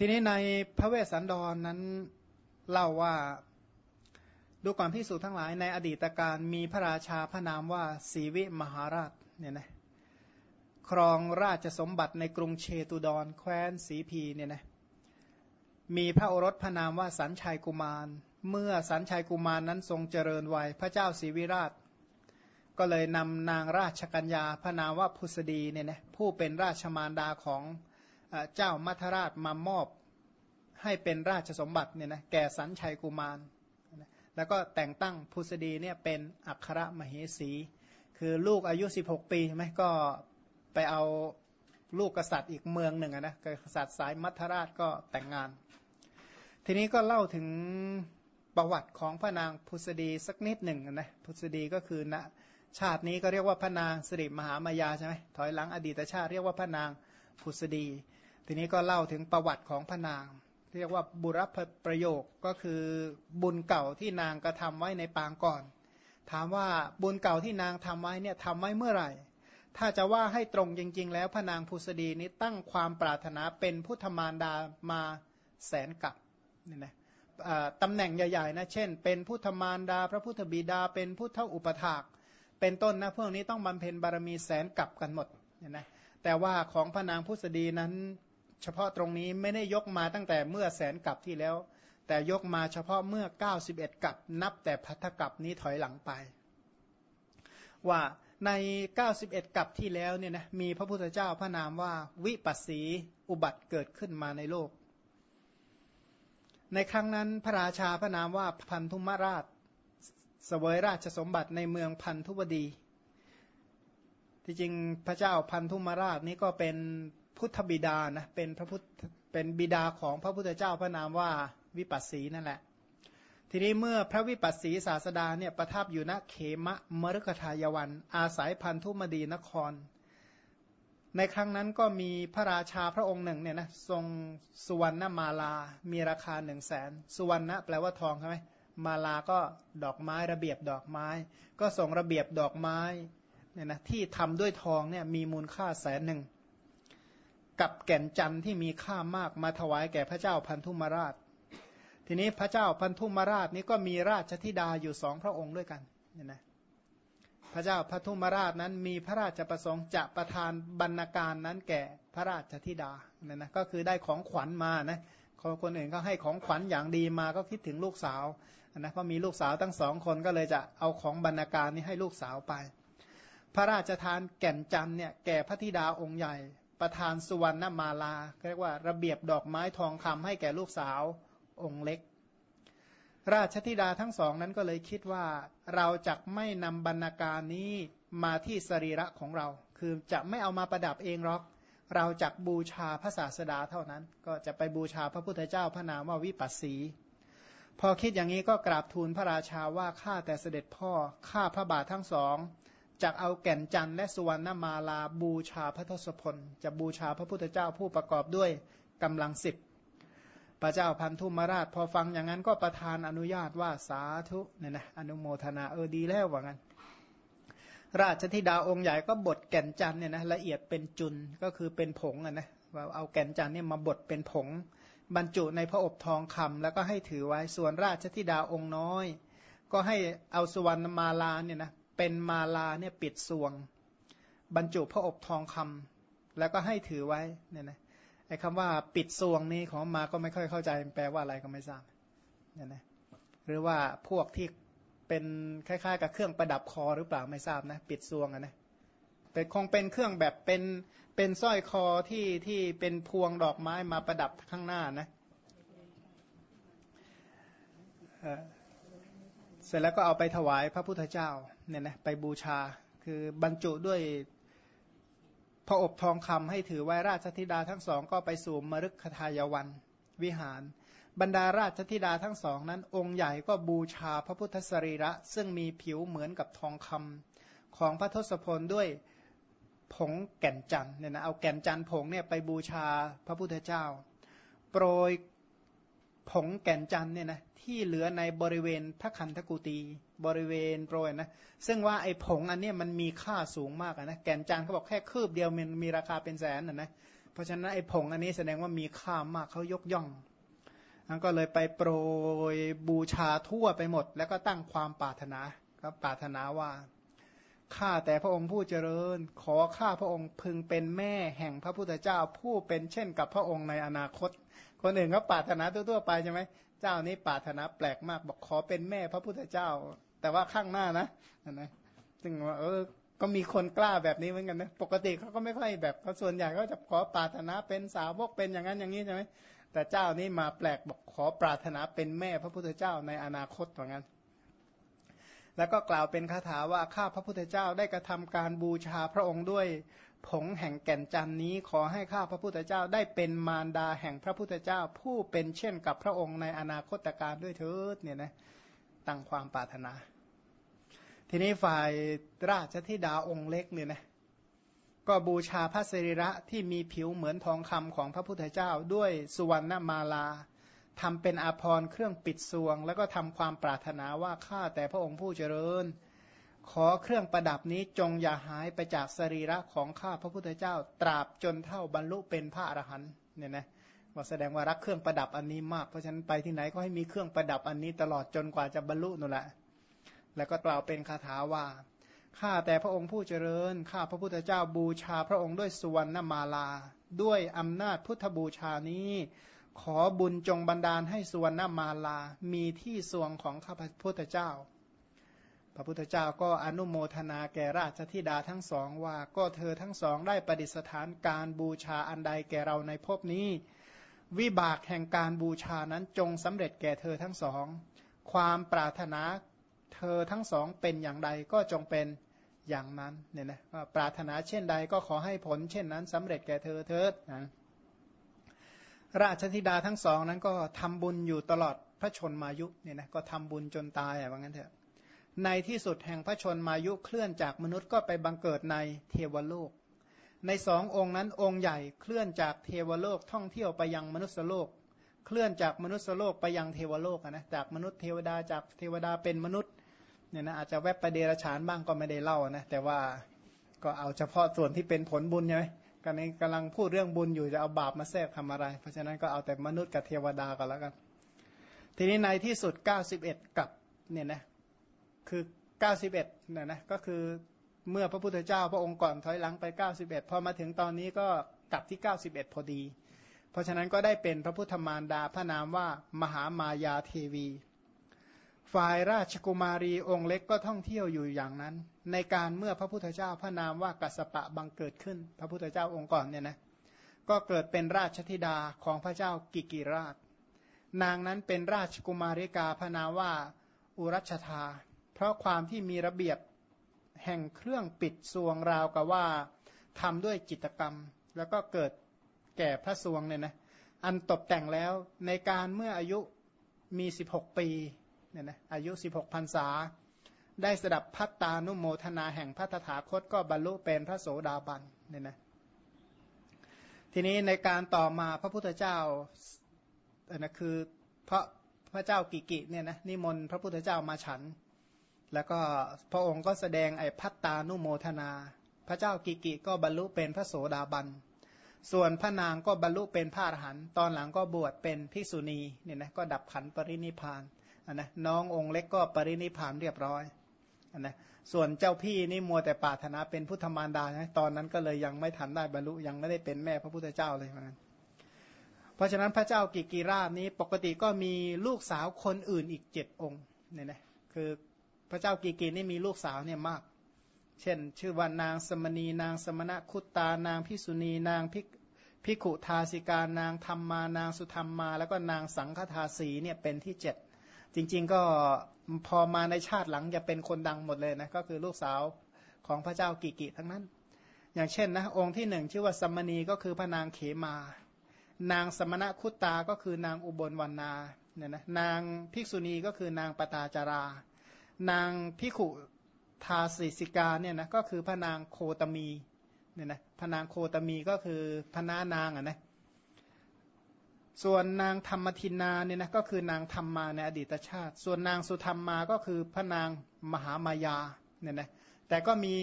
ทีนี้ในพระเวสสันดรนนั้นเล่าว่าดูก่อนพิสูจน์ทั้งหลายในอดีตการมีพระราชาพระนามว่าสีวิมหาราชเนี่ยนะครองราชสมบัติในกรุงเชตุดรแคว้นสีพีเนี่ยนะมีพระโอรสพระนามว่าสันชัยกุมาร เมื่อสันชัยกุมารนั้นทรงเจริญวัยพระเจ้าศรีวิราช ก็เลยนำนางราชกัญญาพระนามว่าพุษดีเนี่ยนะผู้เป็นราชมารดาของเจ้ามัทราชมามอบ ให้เป็นราชสมบัติเนี่ยนะแก่สันชัยกุมาร แล้วก็แต่งตั้งพุษดีเนี่ยเป็นอัครมเหสี คือลูกอายุ 16 ปีใช่ไหมก็ไปเอาลูกกษัตริย์อีกเมืองหนึ่งนะกษัตริย์สายมัทราชก็แต่งงาน ทีนี้ก็เล่าถึงประวัติของพระนางพุษดีสักนิดหนึ่งนะพุษดีก็คือนะชาตินี้ก็เรียกว่าพระนางสิริมหามายาใช่ไหมถอยหลังอดีตชาติเรียกว่าพระนางพุษดี ทีนี้ก็เล่าถึงประวัติของพระนาง เรียกว่าบุรพประโยคก็คือบุญเก่าที่นางกระทาไว้ในปางก่อน ถามว่าบุญเก่าที่นางทำไว้เนี่ยทำไว้เมื่อไหร่ ถ้าจะว่าให้ตรงจริง ๆ แล้วพระนางภูษดีนี้ตั้งความปรารถนาเป็นพุทธมารดามาแสนกับนี่นะตำแหน่งใหญ่ๆนะเช่น เป็นพุทธมารดา พระพุทธบิดา เป็นพุทธอุปถาก เป็นต้นนะพวกนี้ต้องบำเพ็ญบารมีแสนกับกันหมดเนี่ยนะแต่ว่าของพระนางพุษดีนั้น เฉพาะตรงนี้ไม่ได้ยกมาตั้งแต่เมื่อแสนกับที่แล้ว แต่ยกมาเฉพาะเมื่อ 91 กับนับแต่พัทธกับนี้ถอยหลังไป ว่าใน 91 กับที่แล้วเนี่ยนะมีพระพุทธเจ้าพระนามว่าวิปัสสีอุบัติเกิดขึ้นมาในโลก ในครั้งนั้นพระราชาพระนามว่าพันธุมราชสวยราชสมบัติในเมืองพันธุวดี ที่จริงพระเจ้าพันธุมราชนี้ก็เป็น พุทธบิดานะเป็นพระพุทธเป็นบิดาของพระพุทธเจ้าพระนามว่าวิปัสสีนั่นแหละ ทีนี้เมื่อพระวิปัสสีศาสดาเนี่ยประทับอยู่ณเขมะมรุกทายวัน อาศัยพันธุมดีนคร ในครั้งนั้นก็มีพระราชาพระองค์หนึ่งเนี่ยนะทรงสุวรรณมาลา มีราคาหนึ่งแสนสุวรรณะแปลว่าทองใช่ไหมมาลาก็ดอกไม้ระเบียบดอกไม้ ก็ส่งระเบียบดอกไม้เนี่ยนะที่ทำด้วยทองเนี่ยมีมูลค่าแสนหนึ่ง กับแก่นจันทร์ที่มีค่ามากมาถวายแก่พระเจ้าพันธุมราช ทีนี้พระเจ้าพันธุมราชนี้ก็มีราชธิดาอยู่สองพระองค์ด้วยกันเนี่ยนะพระเจ้าพันธุมราชนั้นมีพระราชประสงค์จะประทานบรรณาการนั้นแก่พระราชธิดาเนี่ยนะก็คือได้ของขวัญมานะคนอื่นก็ให้ของขวัญอย่างดีมาก็คิดถึงลูกสาวนะเพราะมีลูกสาวตั้งสองคนก็เลยจะเอาของบรรณาการนี้ให้ลูกสาวไป พระราชทานแก่นจันเนี่ยแก่พระธิดาองค์ใหญ่ ประธานสุวรรณมาลาเรียกว่าระเบียบดอกไม้ทองคำให้แก่ลูกสาวองค์เล็ก ราชธิดาทั้งสองนั้นก็เลยคิดว่าเราจะไม่นำบรรณาการนี้มาที่สรีระของเรา คือจะไม่เอามาประดับเองหรอก เราจะบูชาพระศาสดาเท่านั้น ก็จะไปบูชาพระพุทธเจ้าพระนามว่าวิปัสสี พอคิดอย่างนี้ก็กราบทูลพระราชาว่าข้าแต่เสด็จพ่อข้าพระบาททั้งสอง จะเอาแก่นจันทร์และสุวรรณมาลาบูชาพระทศพล จะบูชาพระพุทธเจ้าผู้ประกอบด้วยกำลังสิบพระเจ้าพันธุมราชพอฟังอย่างนั้นก็ประทานอนุญาตว่าสาธุเนี่ยนะอนุโมทนาเออดีแล้วว่างั้น ราชธิดาองค์ใหญ่ก็บดแก่นจันเนี่ยนะละเอียดเป็นจุนก็คือเป็นผงอะนะว่าเอาแก่นจันเนี่ยมาบดเป็นผง บรรจุในพระอบทองคำแล้วก็ให้ถือไว้ส่วนราชธิดาองค์น้อย ก็ให้เอาสุวรรณมาลาเนี่ยนะ เป็นมาลาเนี่ยปิดสวง บรรจุพระอบทองคำแล้วก็ให้ถือไว้เนี่ยนะไอ้คำว่าปิดสวงนี้ของมาก็ไม่ค่อยเข้าใจแปลว่าอะไรก็ไม่ทราบเนี่ยนะหรือว่าพวกที่เป็นคล้ายๆ กับเครื่องประดับคอหรือเปล่าไม่ทราบนะปิดสวงนะแต่คงเป็นเครื่องแบบเป็นเป็นสร้อยคอที่ที่เป็นพวงดอกไม้มาประดับข้างหน้านะ เสร็จแล้วก็เอาไปถวายพระพุทธเจ้าเนี่ยนะไปบูชาคือบรรจุด้วยพระอบทองคำให้ถือไว้ราชธิดาทั้งสองก็ไปสู่มฤคทายวันวิหาร บรรดาราชธิดาทั้งสองนั้น องค์ใหญ่ก็บูชาพระพุทธสรีระ ซึ่งมีผิวเหมือนกับทองคำของพระทศพลด้วยผงแก่นจันเนี่ยนะเอาแก่นจันผงเนี่ยไปบูชาพระพุทธเจ้า โปรย ผงแก่นจันเนี่ยนะที่เหลือในบริเวณพระคันธกุตีบริเวณโปรยนะซึ่งว่าไอ้ผงอันนี้มันมีค่าสูงมากนะแก่นจันเขาบอกแค่คืบเดียวมันมีราคาเป็นแสนนะนะราะฉะนั้นไอ้ผงอันนี้แสดงว่ามีค่ามากเขายกย่องนันก็เลยไปโปรยบูชาทั่วไปหมด แล้วก็ตั้งความปรารถนาก็ปรารถนาว่าข้าแต่พระองค์ผู้เจริญ ขอข้าพระองค์พึงเป็นแม่แห่งพระพุทธเจ้าผู้เป็นเช่นกับพระองค์ในอนาคต คนอื่นก็ปรารถนาทั่วๆไปใช่ไหมเจ้านี้ปรารถนาแปลกมากบอกขอเป็นแม่พระพุทธเจ้า แต่ว่าข้างหน้านะนะซึ่งว่าเออก็มีคนกล้าแบบนี้เหมือนกันนะปกติเขาก็ไม่ค่อยแบบเขาส่วนใหญ่ก็จะขอปรารถนาเป็นสาวกเป็นอย่างนั้นอย่างนี้ใช่ไหมแต่เจ้านี้มาแปลกบอกขอปรารถนาเป็นแม่พระพุทธเจ้าในอนาคตเหมือนกันแล้วก็กล่าวเป็นคาถาว่าข้าพระพุทธเจ้าได้กระทำการบูชาพระองค์ด้วย ผงแห่งแก่นจันนี้ขอให้ข้าพระพุทธเจ้าได้เป็นมารดาแห่งพระพุทธเจ้า ผู้เป็นเช่นกับพระองค์ในอนาคตการด้วยเถิดเนี่ยนะตั้งความปรารถนา ทีนี้ฝ่ายราชธิดาองค์เล็กเนี่ยนะก็บูชาพระสรีระที่มีผิวเหมือนทองคำของพระพุทธเจ้า ด้วยสุวรรณมาลาทำเป็นอาภรณ์เครื่องปิดสวง แล้วก็ทำความปรารถนาว่าข้าแต่พระองค์ผู้เจริญ ขอเครื่องประดับนี้จงอย่าหายไปจากสรีระของข้าพระพุทธเจ้า ตราบจนเท่าบรรลุเป็นพระอรหันต์เนี่ยนะว่าแสดงว่ารักเครื่องประดับอันนี้มาก เพราะฉะนั้นไปที่ไหนก็ให้มีเครื่องประดับอันนี้ตลอดจนกว่าจะบรรลุนั่นแหละ แล้วก็กล่าวเป็นคาถาว่าข้าแต่พระองค์ผู้เจริญ ข้าพระพุทธเจ้าบูชาพระองค์ด้วยสุวรรณมาลา ด้วยอำนาจพุทธบูชานี้ ขอบุญจงบันดาลให้สุวรรณมาลา มีที่สวงของข้าพระพุทธเจ้า พระพุทธเจ้าก็อนุโมทนาแก่ราชธิดาทั้งสองว่าก็เธอทั้งสองได้ประดิษฐานการบูชาอันใดแก่เราในภพนี้ วิบากแห่งการบูชานั้นจงสำเร็จแก่เธอทั้งสอง ความปรารถนาเธอทั้งสองเป็นอย่างใดก็จงเป็นอย่างนั้นเนี่ยนะปรารถนาเช่นใดก็ขอให้ผล เช่นนั้นสำเร็จแก่เธอเถิดนะราชธิดาทั้งสองนั้นก็ทำบุญอยู่ตลอดพระชนมายุเนี่ยนะก็ทำบุญจนตายอะว่างั้นเถอะ ในที่สุดแห่งพระชนมายุเคลื่อนจากมนุษย์ก็ไปบังเกิดในเทวโลก ในสององค์นั้นองค์ใหญ่เคลื่อนจากเทวโลกท่องเที่ยวไปยังมนุษยโลก เคลื่อนจากมนุษยโลกไปยังเทวโลกนะจากมนุษย์เทวดาจากเทวดาเป็นมนุษย์เนี่ยนะอาจจะแวบไปเดรฉานบ้างก็ไม่ได้เล่านะแต่ว่าก็เอาเฉพาะส่วนที่เป็นผลบุญใช่ไหมกันนี้กำลังพูดเรื่องบุญอยู่จะเอาบาปมาแทรกทำอะไร เพราะฉะนั้นก็เอาแต่มนุษย์กับเทวดาก็แล้วกัน ทีนี้ในที่สุด 91 กับเนี่ยนะ คือ 91เนี่ยนะก็คือเมื่อพระพุทธเจ้าพระองค์ก่อนถอยหลังไป 91 พอมาถึงตอนนี้ก็กลับที่ 91 พอดี เพราะฉะนั้นก็ได้เป็นพระพุทธมารดาพระนามว่ามหามายาเทวี ฝ่ายราชกุมารีองค์เล็กก็ท่องเที่ยวอยู่อย่างนั้น ในการเมื่อพระพุทธเจ้าพระนามว่ากัสปะบังเกิดขึ้น พระพุทธเจ้าองค์ก่อนเนี่ยนะก็เกิดเป็นราชธิดาของพระเจ้ากิกิราช นางนั้นเป็นราชกุมาริกาพระนามว่าอุรัชธา เพราะความที่มีระเบียบแห่งเครื่องปิดสวงราวกับว่าทำด้วยจิตกรรม แล้วก็เกิดแก่พระสวงเนี่ยนะอันตกแต่งแล้วในการเมื่ออายุมี 16 ปีเนี่ยนะอายุ 16พรรษา ได้สดับพัตตานุโมทนาแห่งพระตถาคตก็บรรลุเป็นพระโสดาบันเนี่ยนะทีนี้ในการต่อมาพระพุทธเจ้านะคือพระพระเจ้ากิกิเนี่ยนะนิมนต์พระพุทธเจ้ามาฉัน แล้วก็พระองค์ก็แสดงไอ้พัตตานุโมทนา พระเจ้ากิกิก็บรรลุเป็นพระโสดาบัน ส่วนพระนางก็บรรลุเป็นพระอรหันต์ตอนหลังก็บวชเป็นภิกษุณีเนี่ยนะก็ดับขันปรินิพานนนะน้ององค์เล็กก็ปรินิพานเรียบร้อยอนนะส่วนเจ้าพี่นี่มัวแต่ปาถนาเป็นพุทธมารดาใช่ตอนนั้นก็เลยยังไม่ทันได้บรรลุยังไม่ได้เป็นแม่พระพุทธเจ้าเลยเหมือนกันเพราะฉะนั้นพระเจ้ากิกิราชนี้ปกติก็มีลูกสาวคนอื่นอีกเจ็ดองค์เนี่ยนะคือ พระเจ้ากิกินี่มีลูกสาวเนี่ยมาก เช่น ชื่อว่านางสมณีนางสมณะคุตตานางพิสุณีนางพิพิขุทาสิกานางธรรมานางสุธรรมมา แล้วก็นางสังฆทาสีเนี่ยเป็นที่เจ็ดจริง ๆ ก็พอมาในชาติหลังจะเป็นคนดังหมดเลยนะก็คือลูกสาวของพระเจ้ากิกิทั้งนั้น อย่างเช่นนะองค์ที่หนึ่งชื่อว่าสมณีก็คือพระนางเขมา นางสมณะคุตตาก็คือนางอุบลวรรณาเนี่ยนะนางภิกษุณีก็คือนางปตาจารา นางพิขุทาสิสิกาเนี่ยนะก็คือพระนางโคตมีเนี่ยนะพระนางโคตมีก็คือพระนานางอะนะส่วนนางธรรมทินาเนี่ยนะก็คือนางธรรมมาในอดีตชาติ ส่วนนางสุธรรมมาก็คือพระนางมหามายาเนี่ยนะแต่ก็มี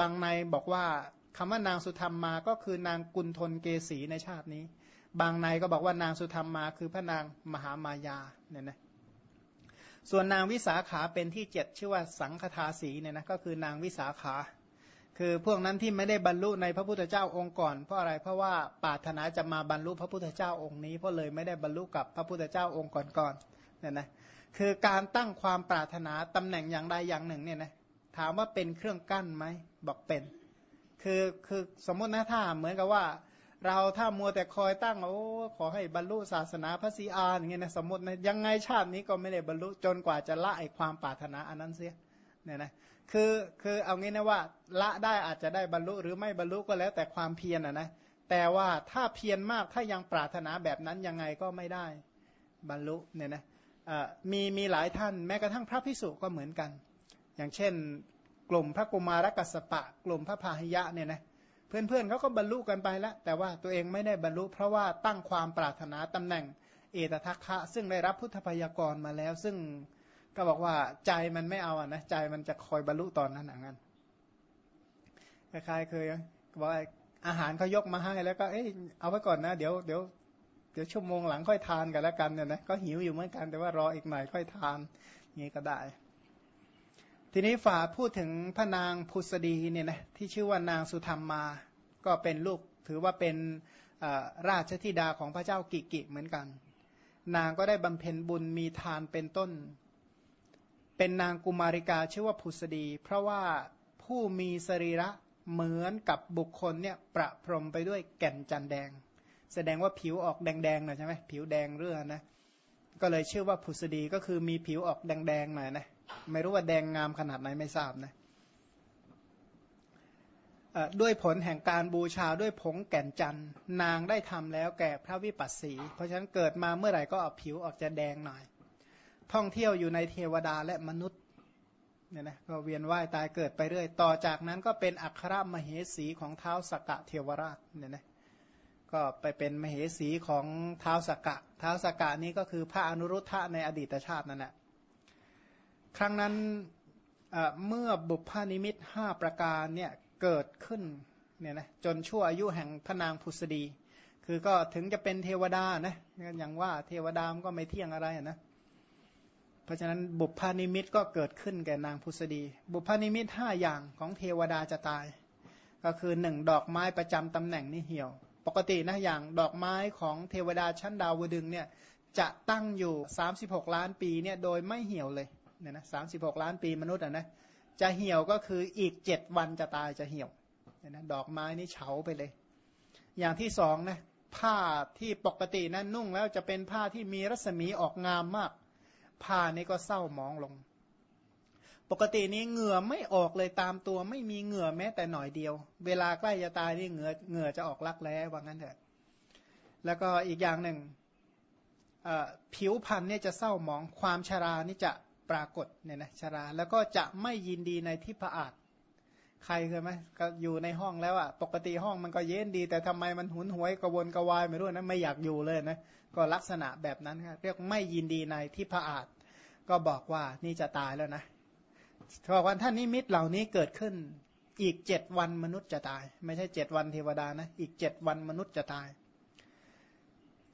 บางในบอกว่าคำว่านางสุธรรมมาก็คือนางกุลทนเกษีในชาตินี้ บางในก็บอกว่านางสุธรรมมาคือพระนางมหามายาเนี่ยนะ ส่วนนางวิสาขาเป็นที่เจ็ดชื่อว่าสังคทาสีเนี่ยนะก็คือนางวิสาขา คือพวกนั้นที่ไม่ได้บรรลุในพระพุทธเจ้าองค์ก่อน เพราะอะไรเพราะว่าปารถนาจะมาบรรลุพระพุทธเจ้าองค์นี้เพราะเลยไม่ได้บรรลุกับพระพุทธเจ้าองค์ก่อนๆเนี่ยนะคือการตั้งความปรารถนาตำแหน่งอย่างใดอย่างหนึ่งเนี่ยนะถามว่าเป็นเครื่องกั้นไหมบอกเป็น คือคือสมมตินะถ้าเหมือนกับว่า เราถ้ามัวแต่คอยตั้งโอ้ขอให้บรรลุศาสนาพระศรีอานอย่างเงี้ยนะสมมตินะยังไงชาตินี้ก็ไม่ได้บรรลุจนกว่าจะละไอความปรารถนาอันนั้นเสียเนี่ยนะคือคือเอางี้นะว่าละได้อาจจะได้บรรลุหรือไม่บรรลุก็แล้วแต่ความเพียรอะนะแต่ว่าถ้าเพียรมากถ้ายังปรารถนาแบบนั้นยังไงก็ไม่ได้บรรลุเนี่ยนะมีมีหลายท่านแม้กระทั่งพระพิสุก็เหมือนกัน อย่างเช่น กลุ่มพระกุมารกัสปะ กลุ่มพระพาหิยะเนี่ยนะ เพื่อนๆเขาก็บรรลุกันไปแล้ว แต่ว่าตัวเองไม่ได้บรรลุ เพราะว่าตั้งความปรารถนาตำแหน่ง เอตทัคคะ ซึ่งได้รับพุทธพยากรมาแล้ว ซึ่งก็บอกว่าใจมันไม่เอาอะนะใจมันจะคอยบรรลุตอนนั้นอย่างนั้นคล้ายๆเคยบอกอาหารเขายกมาให้แล้วก็เอ้ยเอาไว้ก่อนนะเดี๋ยวเดี๋ยวเดี๋ยวชั่วโมงหลังค่อยทานกันแล้วกันเนี่ยนะก็หิวอยู่เหมือนกันแต่ว่ารออีกหน่อยค่อยทานงนี้ก็ได้ ทีนี้ฝ่าพูดถึงพระนางพุษดีเนี่ยนะที่ชื่อว่านางสุธรรมมา ก็เป็นลูกถือว่าเป็นราชธิดาของพระเจ้ากิกิเหมือนกัน นางก็ได้บำเพ็ญบุญมีทานเป็นต้น เป็นนางกุมาริกาชื่อว่าพุษดี เพราะว่าผู้มีสรีระเหมือนกับบุคคลเนี่ยประพรมไปด้วยแก่นจันแดง แสดงว่าผิวออกแดงๆหน่อยใช่ไหมผิวแดงเรื่อนะก็เลยชื่อว่าผุสดีก็คือมีผิวออกแดงๆหน่อยนะ ไม่รู้ว่าแดงงามขนาดไหนไม่ทราบนะด้วยผลแห่งการบูชาด้วยผงแก่นจันทร์นางได้ทำแล้วแก่พระวิปัสสี เพราะฉะนั้นเกิดมาเมื่อไหร่ก็ออกผิวออกจะแดงหน่อย ท่องเที่ยวอยู่ในเทวดาและมนุษย์เนี่ยนะก็เวียนว่ายตายเกิดไปเรื่อย ต่อจากนั้นก็เป็นอัครมเหสีของเท้าสกกะเทวราชเนี่ยนะก็ไปเป็นมเหสีของเท้าสกกะเท้าสกกะนี้ก็คือพระอนุรุทธะในอดีตชาตินั่นแหละ ครั้งนั้นเมื่อบุพานิมิตห้าประการเนี่ยเกิดขึ้นเนี่ยนะจนชั่วอายุแห่งพระนางพุษดี คือก็ถึงจะเป็นเทวดานะอย่างว่าเทวดามก็ไม่เที่ยงอะไรนะเพราะฉะนั้นบุพานิมิตก็เกิดขึ้นแก่นางพุษดี บุพานิมิตห้าอย่างของเทวดาจะตาย ก็คือหนึ่งดอกไม้ประจำตำแหน่งนี่เหี่ยว ปกตินะอย่างดอกไม้ของเทวดาชั้นดาวดึงเนี่ยจะตั้งอยู่ 36 ล้านปีเนี่ยโดยไม่เหี่ยวเลย เนี่ยนะสาล้านปีมนุษย์อะนะจะเหี่ยวก็คืออีกเจ็ดวันจะตายจะเหี่ยวเนี่ยนะดอกไม้นี่เฉาไปเลย อย่างที่สองนะผ้าที่ปกตินะนุ่งแล้วจะเป็นผ้าที่มีรัศมีออกงามมาก ผ้านี้ก็เศร้ามองลง ปกตินี้เหงื่อไม่ออกเลยตามตัว ไม่มีเหงื่อแม้แต่หน่อยเดียว เวลาใกล้จะตายนี่เหงื่อเหงื่อจะออกลักแร้ว่างั้นเถอะแล้วก็อีกอย่างหนึ่งผิวพรรณเนี่ยจะเศร้าหมองความชรานี่จะ ปรากฏเนี่ยนะชรา แล้วก็จะไม่ยินดีในทิพอาจใครเคยไหมก็อยู่ในห้องแล้วอะปกติห้องมันก็เย็นดี แต่ทำไมมันหุนหวยกระวนกระวายไม่รู้นะไม่อยากอยู่เลยนะก็ลักษณะแบบนั้นครับเรียกไม่ยินดีในทิพอาจก็บอกว่านี่จะตายแล้วนะเขาบอกว่าท่านนิมิตเหล่านี้เกิดขึ้นอีกเจ็ดวันมนุษย์จะตาย ไม่ใช่เจ็ดวันเทวดานะ อีกเจ็ดวันมนุษย์จะตาย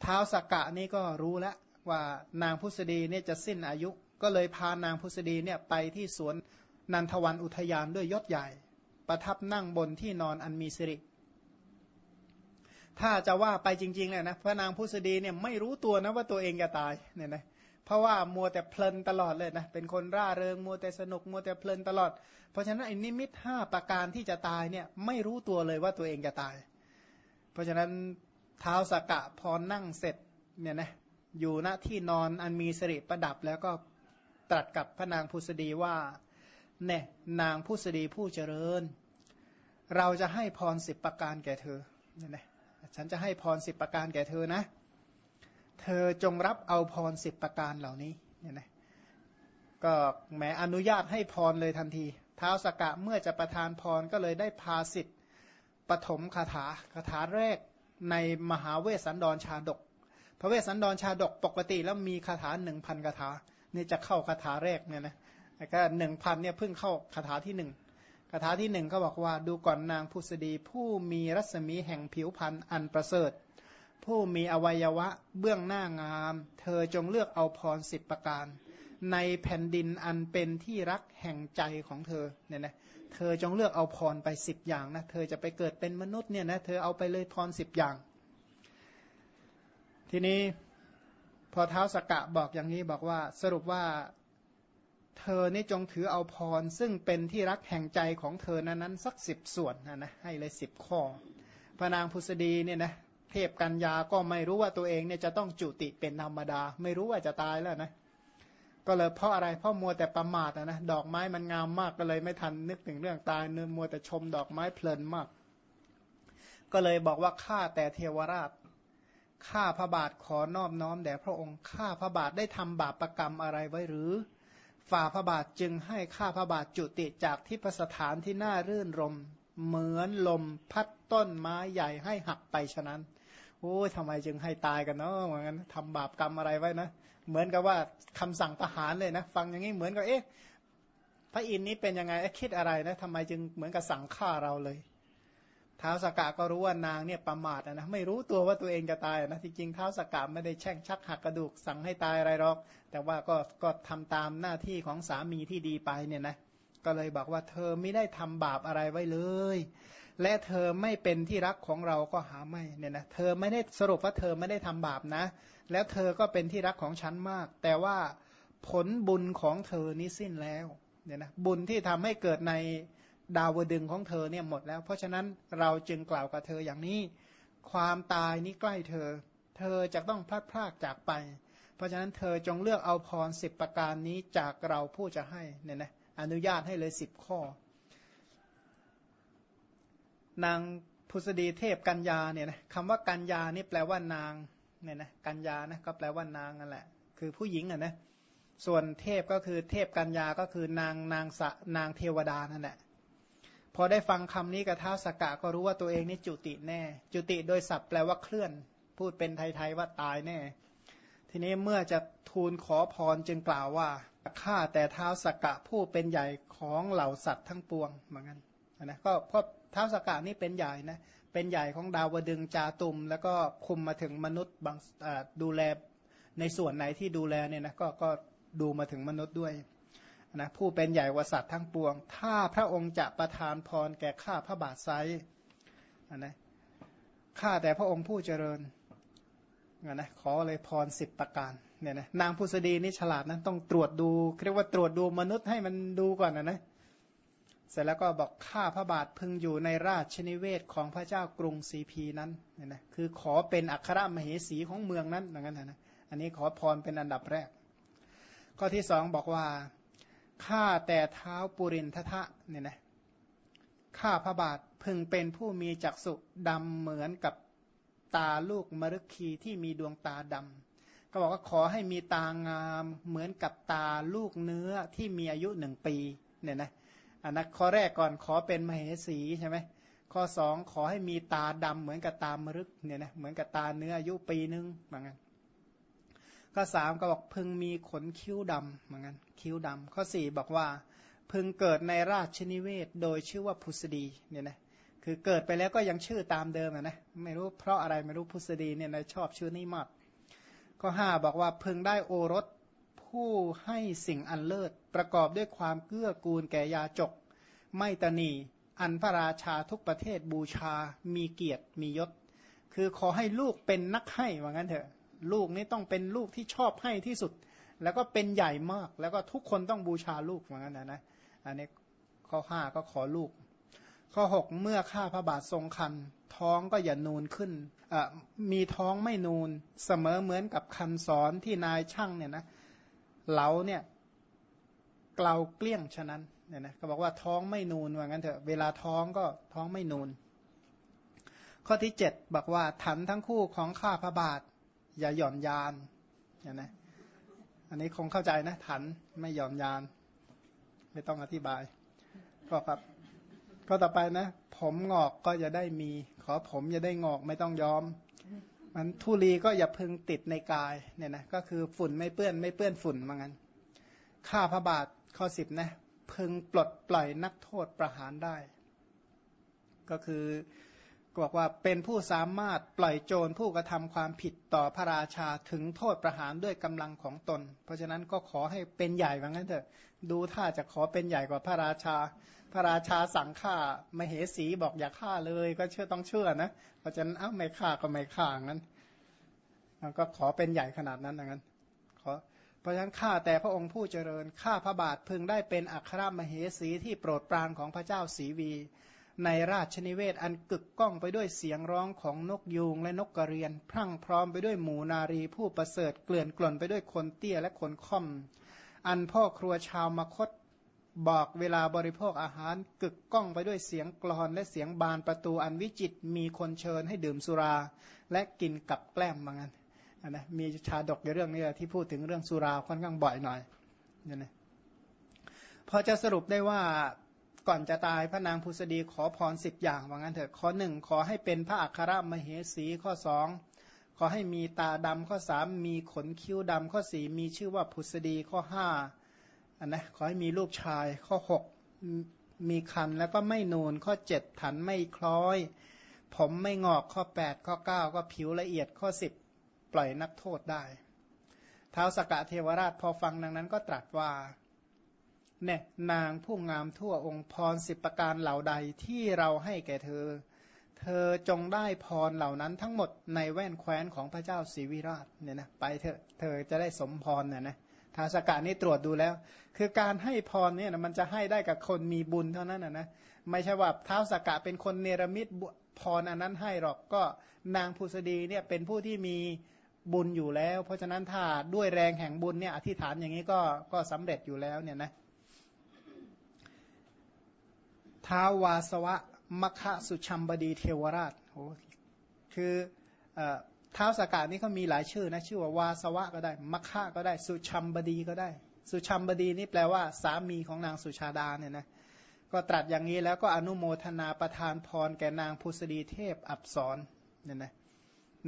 เท้าสักกะนี่ก็รู้แล้วว่านางพุษดีเนี่ยจะสิ้นอายุ ก็เลยพานางพุษดีเนี่ยไปที่สวนนันทวันอุทยานด้วยยศใหญ่ ประทับนั่งบนที่นอนอันมีสิริ ถ้าจะว่าไปจริงๆเลยนะพระนางพุษดีเนี่ยไม่รู้ตัวนะว่าตัวเองจะตายเนี่ยนะเพราะว่ามัวแต่เพลินตลอดเลยนะเป็นคนร่าเริงมัวแต่สนุกมัวแต่เพลินตลอด เพราะฉะนั้นไอ้นิมิตห้าประการที่จะตายเนี่ยไม่รู้ตัวเลยว่าตัวเองจะตาย เพราะฉะนั้นเท้าสกกะพอนั่งเสร็จเนี่ยนะอยู่ณที่นอนอันมีสิริประดับแล้วก็ ตรัสกับพระนางพุษดีว่าเนี่ยนางพุษดีผู้เจริญ เราจะให้พรสิบประการแก่เธอเนี่ยนะฉันจะให้พรสิบประการแก่เธอนะ เธอจงรับเอาพรสิบประการเหล่านี้เนี่ยนะก็แหมอนุญาตให้พรเลยทันที เท้าสกกะเมื่อจะประทานพรก็เลยได้พาสิทธิ์ปฐมคาถาคาถาแรกในมหาเวสสันดรชาดก พระเวสสันดรชาดกปกติแล้วมีคาถาหนึ่งพันคาถา นี่จะเข้าคาถาแรกเนี่ยนะแล้วก็หนึ่งพันเนี่ยเพิ่งเข้าคาถาที่หนึ่งคาถาที่หนึ่งเขาบอกว่าดูก่อนนางผุสดี ผู้มีรัศมีแห่งผิวพรรณอันประเสริฐ ผู้มีอวัยวะเบื้องหน้างาม เธอจงเลือกเอาพรสิบประการ ในแผ่นดินอันเป็นที่รักแห่งใจของเธอเนี่ยนะเธอจงเลือกเอาพรไปสิบอย่างนะเธอจะไปเกิดเป็นมนุษย์เนี่ยนะเธอเอาไปเลยพรสิบอย่าง ทีนี้ พอเท้าสกกะบอกอย่างนี้บอกว่าสรุปว่าเธอนี่จงถือเอาพร ซึ่งเป็นที่รักแห่งใจของเธอนั้นนั้นสักสิบส่วนนะนะให้เลยสิบข้อ พระนางพุษดีเนี่ยนะเทพกัญญาก็ไม่รู้ว่าตัวเองเนี่ยจะต้องจุติเป็นธรรมดา ไม่รู้ว่าจะตายแล้วนะก็เลยเพราะอะไรเพราะมัวแต่ประมาทนะนะดอกไม้มันงามมากก็เลยไม่ทันนึกถึงเรื่องตายเนื้อมัวแต่ชมดอกไม้เพลินมาก ก็เลยบอกว่าข้าแต่เทวราช ข้าพระบาทขอนอบน้อมแด่พระองค์ข้าพระบาทได้ทำบาปประกรรมอะไรไว้หรือ ฝ่าพระบาทจึงให้ข้าพระบาทจุติจากที่ประสถานที่น่ารื่นรม เหมือนลมพัดต้นไม้ใหญ่ให้หักไปฉะนั้นโอ้ยทำไมจึงให้ตายกันเนาะเหมือนกันทำบาปกรรมอะไรไว้นะเหมือนกับว่าคำสั่งประหารเลยนะ ฟังอย่างนี้เหมือนกับเอ๊ะพระอินทร์นี้เป็นยังไงคิดอะไรนะทำไมจึงเหมือนกับสั่งฆ่าเราเลย ท้าวสกกะก็รู้ว่านางเนี่ยประมาทนะไม่รู้ตัวว่าตัวเองจะตายนะที่จริงท้าวสกกะไม่ได้แช่งชักหักกระดูกสั่งให้ตายอะไรหรอก แต่ว่าก็ก็ทำตามหน้าที่ของสามีที่ดีไปเนี่ยนะก็เลยบอกว่าเธอไม่ได้ทำบาปอะไรไว้เลย และเธอไม่เป็นที่รักของเราก็หาไม่เนี่ยนะเธอไม่ได้สรุปว่าเธอไม่ได้ทำบาปนะ แล้วเธอก็เป็นที่รักของฉันมาก แต่ว่าผลบุญของเธอนี้สิ้นแล้วเนี่ยนะบุญที่ทำให้เกิดใน ดาวดึงของเธอเนี่ยหมดแล้ว เพราะฉะนั้นเราจึงกล่าวกับเธออย่างนี้ ความตายนี้ใกล้เธอ เธอจะต้องพลัดพรากจากไป เพราะฉะนั้นเธอจงเลือกเอาพรสิบประการนี้จากเราผู้จะให้เนี่ยนะอนุญาตให้เลยสิบข้อ นางพุษดีเทพกัญญาเนี่ยนะคำว่ากัญญานี่แปลว่านางเนี่ยนะกัญญานะก็แปลว่านางนั่นแหละ คือผู้หญิงอะนะส่วนเทพก็คือเทพกัญญาก็คือนางนางสะนางเทวดานั่นแหละ พอได้ฟังคำนี้กับท้าวสกกะก็รู้ว่าตัวเองนี่จุติแน่ จุติโดยศัพท์แปลว่าเคลื่อน พูดเป็นไทยๆว่าตายแน่ ทีนี้เมื่อจะทูลขอพรจึงกล่าวว่าข้าแต่ท้าวสกกะผู้เป็นใหญ่ของเหล่าสัตว์ทั้งปวงเหมือนกันนะก็เพราะท้าวสกกะนี่เป็นใหญ่นะเป็นใหญ่ของดาวดึงจาตุม แล้วก็คุมมาถึงมนุษย์บางดูแลในส่วนไหนที่ดูแลเนี่ยนะก็ก็ดูมาถึงมนุษย์ด้วย นะผู้เป็นใหญ่กว่าสัตว์ทั้งปวง ถ้าพระองค์จะประทานพรแก่ข้าพระบาทไซนะข้าแต่พระองค์ผู้เจริญนะขอเลยพรสิบประการเนี่ยนะนางพุษดีนี่ฉลาดนะต้องตรวจดูเรียกว่าตรวจดูมนุษย์ให้มันดูก่อนนะนะเสร็จแล้วก็บอกข้าพระบาทพึงอยู่ในราชนิเวศของพระเจ้ากรุงสีพีนั้นเนี่ยนะคือขอเป็นอัครมเหสีของเมืองนั้นอย่างนั้นนะอันนี้ขอพรเป็นอันดับแรก ข้อที่สองบอกว่า ข้าแต่เท้าปุรินทะเนี่ยนะข้าพระบาทพึงเป็นผู้มีจักษุดำเหมือนกับตาลูกมรุคีที่มีดวงตาดำก็บอกว่าขอให้มีตางามเหมือนกับตาลูกเนื้อที่มีอายุหนึ่งปีเนี่ยนะอันนั้นข้อแรกก่อนขอเป็นมเหสีใช่ไหมข้อสองขอให้มีตาดำเหมือนกับตามรึกเนี่ยนะเหมือนกับตาเนื้ออายุปีนึงเหมือนกันข้อสามก็บอกพึงมีขนคิ้วดำเหมือนกัน คิ้วดำข้อสี่บอกว่า พึงเกิดในราชนิเวศ โดยชื่อว่าพุษดีเนี่ยนะคือเกิดไปแล้วก็ยังชื่อตามเดิมนะไม่รู้เพราะอะไรไม่รู้พุษดีเนี่ยนะชอบชื่อนี้มากข้อห้าบอกว่าพึงได้โอรสผู้ให้สิ่งอันเลิศ ประกอบด้วยความเกื้อกูลแก่ยาจก ไม่ตนีอันพระราชาทุกประเทศบูชา มีเกียรติมียศ คือขอให้ลูกเป็นนักให้ว่างั้นเถอะ ลูกนี้ต้องเป็นลูกที่ชอบให้ที่สุด แล้วก็เป็นใหญ่มาก แล้วก็ทุกคนต้องบูชาลูกเหมือนกันนะนะอันนี้ข้อห้าก็ขอลูก ข้อหกเมื่อข้าพระบาททรงคัน ท้องก็อย่านูนขึ้นมีท้องไม่นูนเสมอเหมือนกับคันสอนที่นายช่างเนี่ยนะเหลาเนี่ยเกลาเกลี้ยงฉะนั้นเนี่ยนะก็บอกว่าท้องไม่นูนว่างั้นเถอะเวลาท้องก็ท้องไม่นูน ข้อที่เจ็ดบอกว่า ถันทั้งคู่ของข้าพระบาท อย่าหย่อนยานเนี่ยนะ อันนี้คงเข้าใจนะถันไม่ยอนยาน ไม่ต้องอธิบาย ก็ครับ ก็ต่อไปนะ ผมงอกก็จะได้มี ขอผมจะได้งอกไม่ต้องยอม มันทุลีก็อย่าพึงติดในกายเนี่ยนะก็คือฝุ่นไม่เปื้อนไม่เปื้อนฝุ่นมือนกันข้าพระบาทข้อสิบนะพึงปลดปล่อยนักโทษประหารได้ ก็คือ บอกว่าเป็นผู้สามารถปล่อยโจรผู้กระทำความผิดต่อพระราชาถึงโทษประหารด้วยกำลังของตน เพราะฉะนั้นก็ขอให้เป็นใหญ่ว่างั้นเถอะดูถ้าจะขอเป็นใหญ่กว่าพระราชา พระราชาสั่งฆ่ามเหสีบอกอย่าฆ่าเลยก็เชื่อต้องเชื่อนะ เพราะฉะนั้นเอ้าไม่ฆ่าก็ไม่ฆ่างั้นก็ขอเป็นใหญ่ขนาดนั้นงั้นขอเพราะฉะนั้นข้าแต่พระองค์ผู้เจริญข้าพระบาทพึงได้เป็นอัครมเหสีที่โปรดปรานของพระเจ้าศรีวี ในราชนิเวศอันกึกก้องไปด้วยเสียงร้องของนกยูงและนกกระเรียน พรั่งพร้อมไปด้วยหมูนารีผู้ประเสริฐเกลื่อนกล่นไปด้วยคนเตี้ยและคนค่อม อันพ่อครัวชาวมคตบอกเวลาบริโภคอาหารกึกก้องไปด้วยเสียงกลอนและเสียงบานประตูอันวิจิตมีคนเชิญให้ดื่มสุรา และกินกับแกล้มบางันนะมีชาดกในเรื่องนี้ที่พูดถึงเรื่องสุราค่อนข้างบ่อยหน่อยเนี่ยนะพอจะสรุปได้ว่า ก่อนจะตายพระนางพุษดีขอพรสิบอย่างว่างั้นเถอะข้อหนึ่งขอให้เป็นพระอัครมเหสีข้อสองขอให้มีตาดำข้อสามมีขนคิ้วดำข้อสี่มีชื่อว่าพุษดีข้อห้าอันนะขอให้มีลูกชายข้อหกมีคันแล้วก็ไม่นูนข้อเจ็ดถันไม่คล้อย ผมไม่งอกข้อแปดข้อเก้าก็ผิวละเอียดข้อสิบปล่อยนักโทษได้ เท้าสกะเทวราชพอฟังดังนั้นก็ตรัสว่า เนี่ยนางผู้งามทั่วองค์พรสิบประการเหล่าใดที่เราให้แก่เธอ เธอจงได้พรเหล่านั้นทั้งหมดในแว่นแคว้นของพระเจ้าศรีวิราชเนี่ยนะไปเถอะเธอจะได้สมพรเนี่ยนะท้าสกะนี่ตรวจดูแล้ว คือการให้พรเนี่ยนะมันจะให้ได้กับคนมีบุญเท่านั้นนะนะไม่ใช่ว่าท้าสกะเป็นคนเนรมิตพรอันนั้นให้หรอกก็นางพุษดีเนี่ยเป็นผู้ที่มีบุญอยู่แล้ว เพราะฉะนั้นถ้าด้วยแรงแห่งบุญเนี่ยอธิษฐานอย่างนี้ก็ก็สำเร็จอยู่แล้วเนี่ยนะ ท้าวาสวะมคะสุชัมบดีเทวราชโอ้คือเท้าสากานี่เขามีหลายชื่อนะชื่อว่าวาสวะก็ได้มคะก็ได้ สุชัมบดีก็ได้ สุชัมบดีนี่แปลว่าสามีของนางสุชาดาเนี่ยนะก็ตรัสอย่างนี้แล้วก็อนุโมทนาประทานพรแก่นางพุษดีเทพอับสรเนี่ยนะ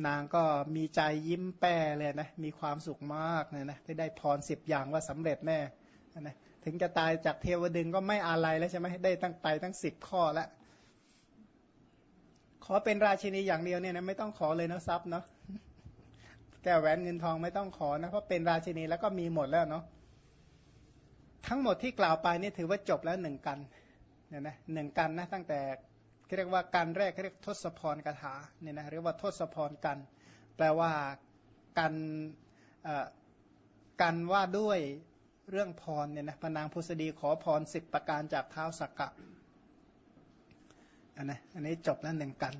นางก็มีใจยิ้มแป้เลยนะมีความสุขมากเนี่ยนะได้ได้พรสิบอย่างว่าสำเร็จแน่นะ ถึงจะตายจากเทวดึงก็ไม่อะไรแล้วใช่ไหมได้ตั้งไปตั้งสิบข้อแล้วขอเป็นราชินีอย่างเดียวเนี่ยนะไม่ต้องขอเลยนะทรัพย์เนาะแก้วแหวนเงินทองไม่ต้องขอนะเพราะเป็นราชินีแล้วก็มีหมดแล้วเนาะทั้งหมดที่กล่าวไปนี่ถือว่าจบแล้วหนึ่งกันเนี่ยนะหนึ่งกันนะตั้งแต่เรียกว่าการแรกเรียกทศพรกถาเนี่ยนะเรียกว่าทศพรกัน แปลว่าการการว่าด้วย เรื่องพรเนี่ยนะพนางพุษดีขอพรสิบประการจากเท้าสักกะอันนะอันนี้จบแล้วหนึ่งกัน